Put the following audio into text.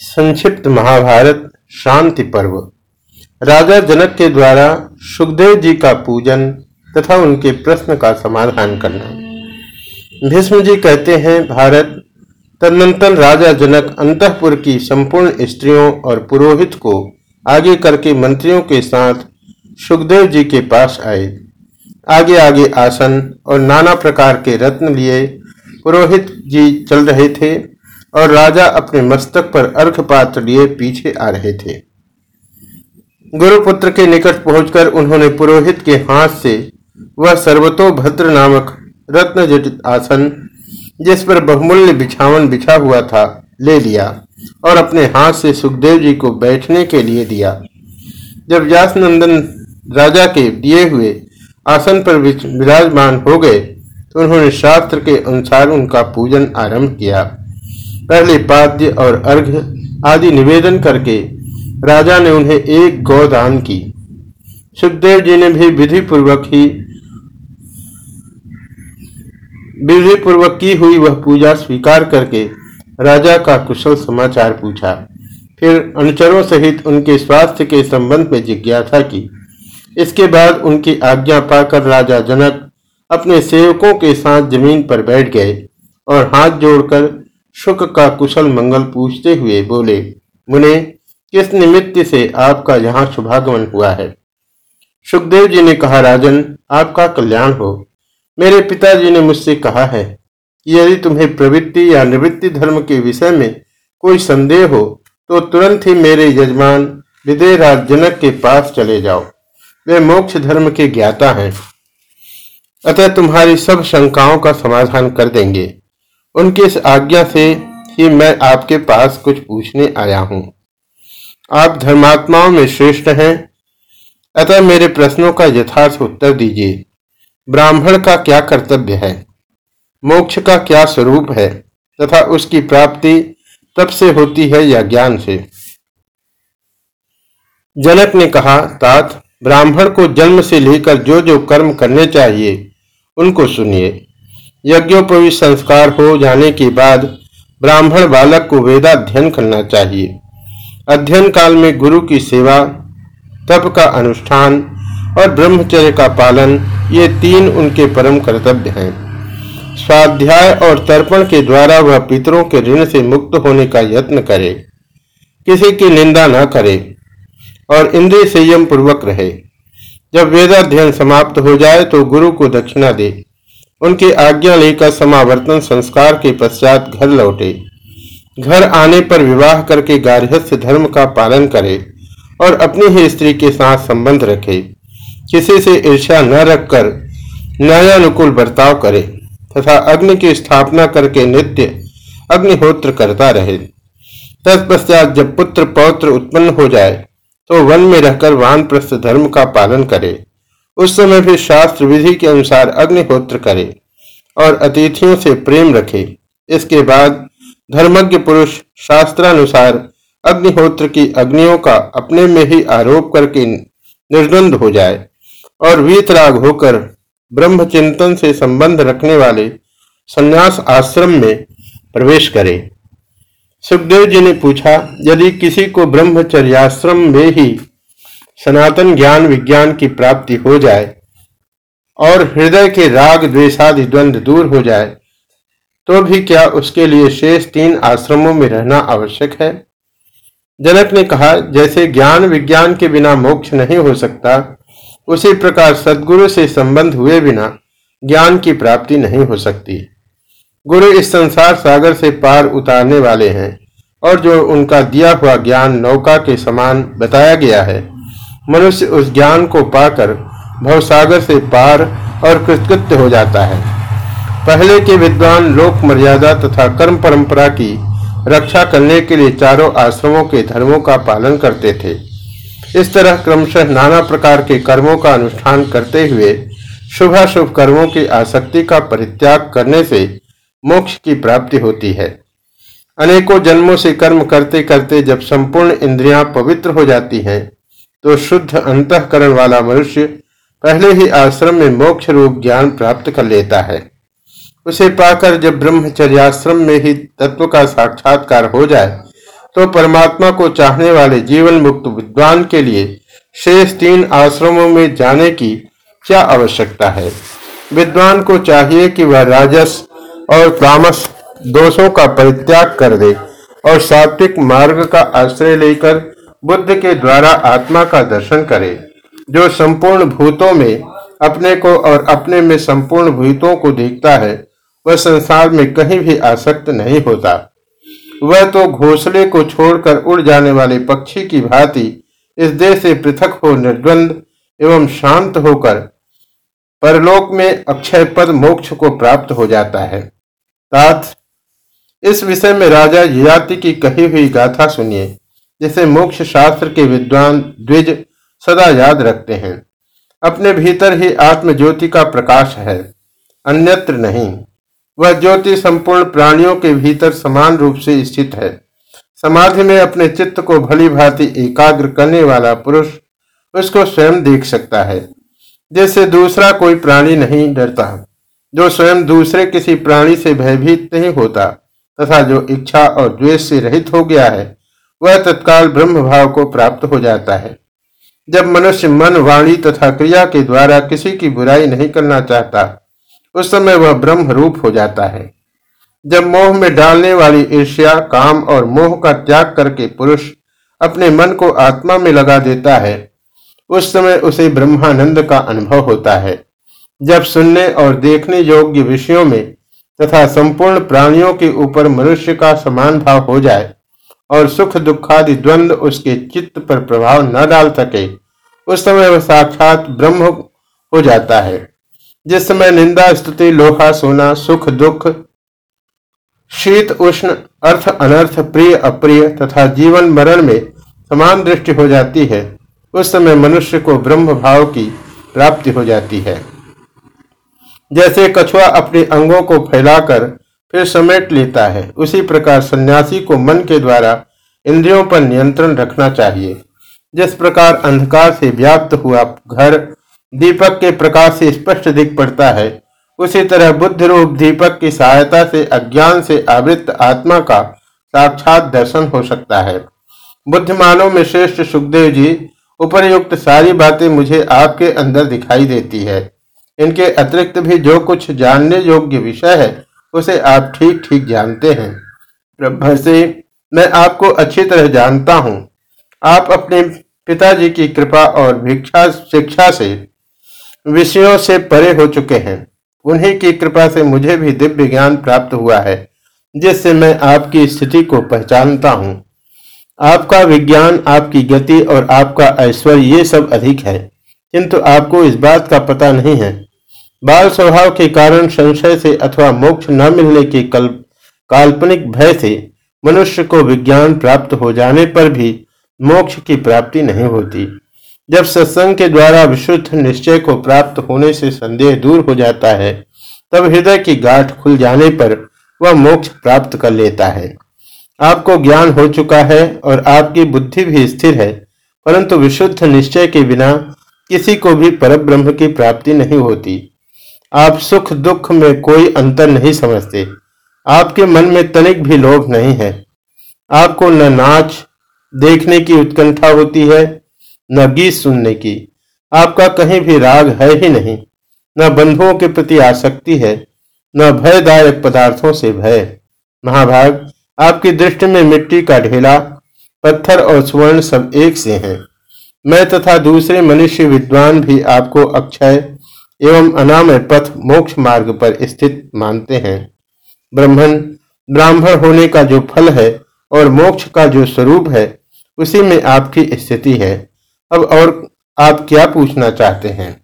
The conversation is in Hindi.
संक्षिप्त महाभारत, शांति पर्व। राजा जनक के द्वारा सुखदेव जी का पूजन तथा उनके प्रश्न का समाधान करना। भीष्म जी कहते हैं, भारत, तदनंतर राजा जनक अंतपुर की संपूर्ण स्त्रियों और पुरोहित को आगे करके मंत्रियों के साथ सुखदेव जी के पास आए। आगे आगे आसन और नाना प्रकार के रत्न लिए पुरोहित जी चल रहे थे। और राजा अपने मस्तक पर अर्घ पात्र लिए पीछे आ रहे थे। गुरुपुत्र के निकट पहुंचकर उन्होंने पुरोहित के हाथ से वह सर्वतोभद्र नामक रत्न जटित आसन, जिस पर बहुमूल्य बिछावन बिछा हुआ था, ले लिया और अपने हाथ से सुखदेव जी को बैठने के लिए दिया। जब व्यास नंदन राजा के दिए हुए आसन पर विराजमान हो गए तो उन्होंने शास्त्र के अनुसार उनका पूजन आरंभ किया। पहले पाद्य और अर्घ आदि निवेदन करके राजा ने उन्हें एक गौदान की। सुखदेव जी ने भी विधि पूर्वक ही विधि पूर्वक की हुई वह पूजा स्वीकार करके राजा का कुशल समाचार पूछा। फिर अनुचरों सहित उनके स्वास्थ्य के संबंध में जिज्ञासा की। इसके बाद उनकी आज्ञा पाकर राजा जनक अपने सेवकों के साथ ज़मीन पर बैठ गए और हाथ जोड़कर शुक का कुशल मंगल पूछते हुए बोले, मुने, किस निमित्त से आपका यहाँ शुभागमन हुआ है? सुखदेव जी ने कहा, राजन, आपका कल्याण हो। मेरे पिताजी ने मुझसे कहा है कि यदि तुम्हें प्रवृत्ति या निवृत्ति धर्म के विषय में कोई संदेह हो तो तुरंत ही मेरे यजमान विदय राज जनक के पास चले जाओ। वे मोक्ष धर्म के ज्ञाता हैं। अतः तुम्हारी सब शंकाओं का समाधान कर देंगे। उनकी इस आज्ञा से ही मैं आपके पास कुछ पूछने आया हूँ। आप धर्मात्माओं में श्रेष्ठ हैं, अतः मेरे प्रश्नों का यथार्थ उत्तर दीजिए। ब्राह्मण का क्या कर्तव्य है? मोक्ष का क्या स्वरूप है? तथा उसकी प्राप्ति तब से होती है या ज्ञान से? जनक ने कहा, तात, ब्राह्मण को जन्म से लेकर जो जो कर्म करने चाहिए, उनको सुनिए। यज्ञोपवी संस्कार हो जाने के बाद ब्राह्मण बालक को वेदाध्ययन करना चाहिए। अध्ययन काल में गुरु की सेवा, तप का अनुष्ठान और ब्रह्मचर्य का पालन, ये तीन उनके परम कर्तव्य हैं। स्वाध्याय और तर्पण के द्वारा वह पितरों के ऋण से मुक्त होने का यत्न करे। किसी की निंदा न करे और इंद्रिय संयम पूर्वक रहे। जब वेदाध्ययन समाप्त हो जाए तो गुरु को दक्षिणा दे। उनकी आज्ञा लेकर समावर्तन संस्कार के पश्चात घर लौटे। घर आने पर विवाह करके गार्हस्थ्य धर्म का पालन करे और अपनी ही स्त्री के साथ संबंध रखे। किसी से ईर्ष्या न रखकर न्यायानुकूल बर्ताव करे तथा अग्नि की स्थापना करके नित्य अग्निहोत्र करता रहे। तत्पश्चात जब पुत्र पौत्र उत्पन्न हो जाए तो वन में रहकर वानप्रस्थ धर्म का पालन करे। उस समय भी शास्त्र विधि के अनुसार अग्निहोत्र करे और अतिथियों से प्रेम रखे। इसके बाद धर्मज्ञ पुरुष शास्त्रानुसार अग्निहोत्र की अग्नियों का अपने में ही आरोप करके निर्द्वंद हो जाए और वीतराग होकर ब्रह्मचिंतन से संबंध रखने वाले संन्यास आश्रम में प्रवेश करे। सुखदेव जी ने पूछा, यदि किसी को ब्रह्मचर्याश्रम में ही सनातन ज्ञान विज्ञान की प्राप्ति हो जाए और हृदय के राग द्वेषादि द्वंद दूर हो जाए तो भी क्या उसके लिए शेष तीन आश्रमों में रहना आवश्यक है? जनक ने कहा, जैसे ज्ञान विज्ञान के बिना मोक्ष नहीं हो सकता, उसी प्रकार सदगुरु से संबंध हुए बिना ज्ञान की प्राप्ति नहीं हो सकती। गुरु इस संसार सागर से पार उतारने वाले हैं और जो उनका दिया हुआ ज्ञान नौका के समान बताया गया है। मनुष्य उस ज्ञान को पाकर भवसागर से पार और कृतकृत्य हो जाता है। पहले के विद्वान लोक मर्यादा तथा कर्म परंपरा की रक्षा करने के लिए चारों आश्रमों के धर्मों का पालन करते थे। इस तरह क्रमशः नाना प्रकार के कर्मों का अनुष्ठान करते हुए शुभाशुभ कर्मों की आसक्ति का परित्याग करने से मोक्ष की प्राप्ति होती है। अनेकों जन्मों से कर्म करते करते जब संपूर्ण इंद्रियाँ पवित्र हो जाती हैं तो शुद्ध अंतकरण वाला मनुष्य पहले ही आश्रम में मोक्ष रूप ज्ञान प्राप्त कर लेता है। उसे पाकर जब ब्रह्मचर्याश्रम में ही तत्व का साक्षात्कार हो जाए तो परमात्मा को चाहने वाले जीवन मुक्त विद्वान के लिए शेष तीन आश्रमों में जाने की क्या आवश्यकता है? विद्वान को चाहिए कि वह राजस और तामस दोषों का परित्याग कर दे और सात्विक मार्ग का आश्रय लेकर बुद्ध के द्वारा आत्मा का दर्शन करे, जो संपूर्ण भूतों में अपने को और अपने में संपूर्ण भूतों को देखता है, वह संसार में कहीं भी आसक्त नहीं होता। वह तो घोसले को छोड़कर उड़ जाने वाले पक्षी की भांति इस देह से पृथक हो निर्द्वंद एवं शांत होकर परलोक में अक्षय पद मोक्ष को प्राप्त हो जाता है। तात इस विषय में राजा ययाति की कही हुई गाथा सुनिए। जिसे मोक्ष शास्त्र के विद्वान द्विज सदा याद रखते हैं। अपने भीतर ही आत्म ज्योति का प्रकाश है, अन्यत्र नहीं। वह ज्योति संपूर्ण प्राणियों के भीतर समान रूप से स्थित है। समाधि में अपने चित्त को भली भांति एकाग्र करने वाला पुरुष उसको स्वयं देख सकता है जैसे दूसरा कोई प्राणी नहीं डरता, जो स्वयं दूसरे किसी प्राणी से भयभीत नहीं होता, तथा जो इच्छा और द्वेष से रहित हो गया है वह तत्काल ब्रह्म भाव को प्राप्त हो जाता है। जब मनुष्य मन, वाणी तथा क्रिया के द्वारा किसी की बुराई नहीं करना चाहता, उस समय वह ब्रह्म रूप हो जाता है। जब मोह में डालने वाली ईर्ष्या, काम और मोह का त्याग करके पुरुष अपने मन को आत्मा में लगा देता है, उस समय उसे ब्रह्मानंद का अनुभव होता है। जब सुनने और देखने योग्य विषयों में तथा संपूर्ण प्राणियों के ऊपर मनुष्य का समान भाव हो जाए और सुख दुखादि द्वंद उसके चित्त पर प्रभाव न डाल सके। उस समय वह साक्षात ब्रह्म हो जाता है। जिस समय निंदा, स्तुति, लोहा, सोना, सुख, दुख, शीत, उष्ण, अर्थ, अनर्थ, प्रिय, अप्रिय तथा जीवन, मरण में समान दृष्टि हो जाती है, उस समय मनुष्य को ब्रह्म भाव की प्राप्ति हो जाती है। जैसे कछुआ अपने अंगों को फैलाकर फिर समेट लेता है। उसी प्रकार सन्यासी को मन के द्वारा इंद्रियों पर नियंत्रण रखना चाहिए। जिस प्रकार अंधकार से व्याप्त हुआ घर दीपक के प्रकाश से स्पष्ट दिख पड़ता है, उसी तरह बुद्ध रूप दीपक की सहायता से अज्ञान से आवृत्त आत्मा का साक्षात दर्शन हो सकता है। बुद्धिमानों में श्रेष्ठ सुखदेव जी उपरयुक्त सारी बातें मुझे आपके अंदर दिखाई देती है। इनके अतिरिक्त भी जो कुछ जानने योग्य विषय है उसे आप ठीक ठीक जानते हैं। ब्रह्म से, मैं आपको अच्छी तरह जानता हूँ। आप अपने पिताजी की कृपा और भिक्षा, शिक्षा से विषयों से परे हो चुके हैं। उन्हीं की कृपा से मुझे भी दिव्य ज्ञान प्राप्त हुआ है, जिससे मैं आपकी स्थिति को पहचानता हूँ। आपका विज्ञान, आपकी गति और आपका ऐश्वर्य, ये सब अधिक है, किंतु आपको इस बात का पता नहीं है बाल स्वभाव के कारण संशय से अथवा मोक्ष न मिलने के कल्प काल्पनिक भय से मनुष्य को विज्ञान प्राप्त हो जाने पर भी मोक्ष की प्राप्ति नहीं होती। जब सत्संग के द्वारा विशुद्ध निश्चय को प्राप्त होने से संदेह दूर हो जाता है, तब हृदय की गांठ खुल जाने पर वह मोक्ष प्राप्त कर लेता है। आपको ज्ञान हो चुका है और आपकी बुद्धि भी स्थिर है, परंतु विशुद्ध निश्चय के बिना किसी को भी पर ब्रह्म की प्राप्ति नहीं होती। आप सुख दुख में कोई अंतर नहीं समझते। आपके मन में तनिक भी लोभ नहीं है। आपको न नाच, देखने की उत्कंठा होती है, न गीत सुनने की। आपका कहीं भी राग है ही नहीं। न बंधुओं के प्रति आसक्ति है, न भयदायक पदार्थों से भय। महाभाग, आपकी दृष्टि में मिट्टी का ढेला, पत्थर और स्वर्ण सब एक से हैं। मैं तथा दूसरे मनुष्य विद्वान भी आपको अक्षय एवं अनामय पथ मोक्ष मार्ग पर स्थित मानते हैं। ब्राह्मण ब्राह्मण होने का जो फल है और मोक्ष का जो स्वरूप है, उसी में आपकी स्थिति है। अब और आप क्या पूछना चाहते हैं?